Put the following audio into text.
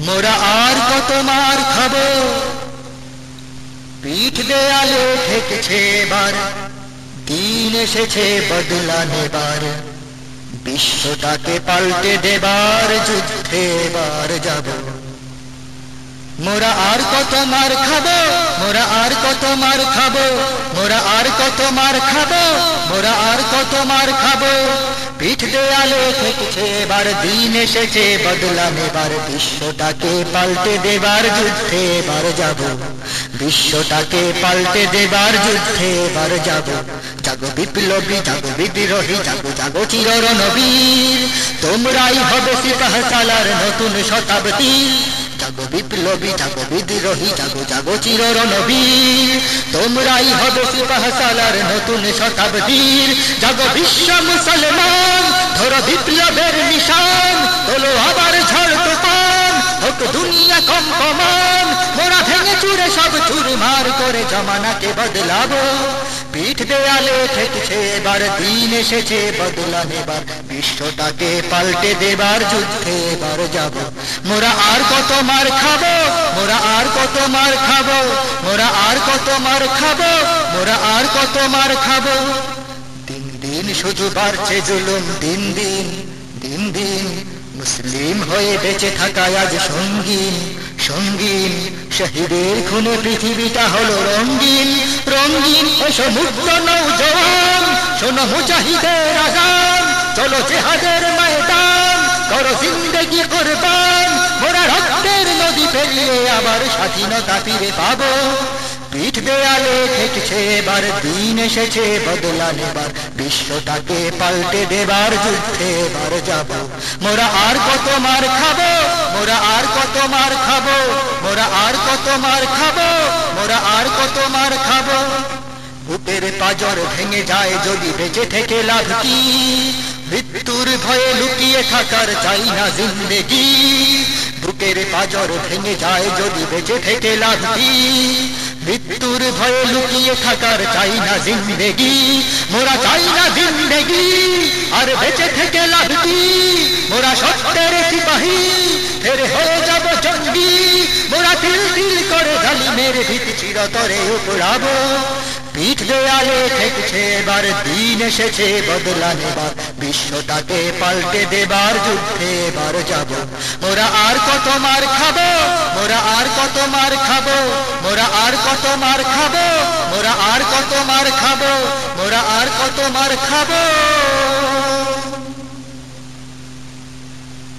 মোরা আর কত মার খাব? পিঠ দেয়ালে ঠেকেছে এবার, দিন এসেছে বদলা নেবার বিশ্বটাকে পাল্টে দেবার যুদ্ধে এবার যাব। মোরা আর কত মার খাব? মোরা আর কত মার খাব? মোরা আর কত মার খাব? মোরা আর কত মার খাব? পিঠ দেয়ালে ঠেকছে এবার দিন এসেছে বদলা নেবার বিশ্বটাকে, পাল্টে দেবার যুদ্ধে এবার যাব। বিশ্বটাকে পাল্টে দেবার যুদ্ধে এবার যাব। জাগো বিপ্লবী, জাগো বিদ্রোহী, জাগো জাগো চির নবীর তোমরাই হবে সিপাহ সালার নতুন শতাব্দীর জাগো বিপ্লবী, জাগো বিদ্রোহী, জাগো জাগো চির নবীর তোমরাই হবে সিপাহ সালার নতুন শতাব্দীর। জাগো বিশ্ব মুসলমান ধরো বিপ্লবের নিশান তোলো আবার ঝড় তুফান। হোক দুনিয়া কম্পমান মোরা ভেঙে চুরে সব চুরমার করে জমানাকে বদলাবো। পিঠ দেয়ালে ঠেকছে এবার দিন এসেছে বদলা নেবার বিশ্বটাকে পাল্টে দেবার যুদ্ধে এবার যাব। মোরা আর কত মার খাব, মোরা আর কত মার খাব, মোরা আর কত মার খাব, মোরা আর কত মার খাব। শুধু বাড়ছে জুলুম। দিন দিন দিন দিন মুসলিম হয়ে বেঁচে থাকা আজ সঙ্গীন সঙ্গীন, শহীদের খুনে পৃথিবীটা হলো রঙ্গিন রঙ্গিন এসো মুক্ত নৌজওয়ান, শোনো মুজাহিদের আজান চলো জেহাদের ময়দান, করো জিন্দগি কোরবান। মোরা রক্তের নদী পেরিয়ে আবার স্বাধীনতা ফিরে পাবো। পিঠ দেয়ালে ঠেকছে এবার, দিন এসেছে বদলা নেবার। বিশ্বটাকে পাল্টে দেবার যুদ্ধে এবার যাব। মোরা আর কত মার খাব? মোরা আর কত মার খাব? মোরা আর কত মার খাব? মোরা আর কত মার খাব? বুকের পাজর ভেঙে যায় যদি বেঁচে থেকে লাভ কি? মৃত্যুর ভয়ে লুকিয়ে থাকার চাই না জিন্দেগি। বুকের পাজর ভেঙে যায় যদি বেঁচে থেকে লাভ কি? মৃত্যুর ভয়ে লুকিয়ে থাকার চাই না জিন্দেগি, মোরা চাই না জিন্দেগি, আর বেঁচে থেকে লাভ মোরা সত্যের সিপাহী, ফের হয়ে যাব জঙ্গি, মোরা তিল তিল করে জালিমের ভীতি চিরতরে উপড়াবো। পিঠ দেয়ালে ঠেকছে, এবার দিন এসেছে, বদলা নেবার। বিশ্বটাকে পাল্টে দেবার যুদ্ধে এবার যাব। মোরা আর কত মার খাব? মোরা আর কত মার খাব? মোরা আর কত মার খাব? মোরা আর কত মার খাব? মোরা আর কত মার খাব?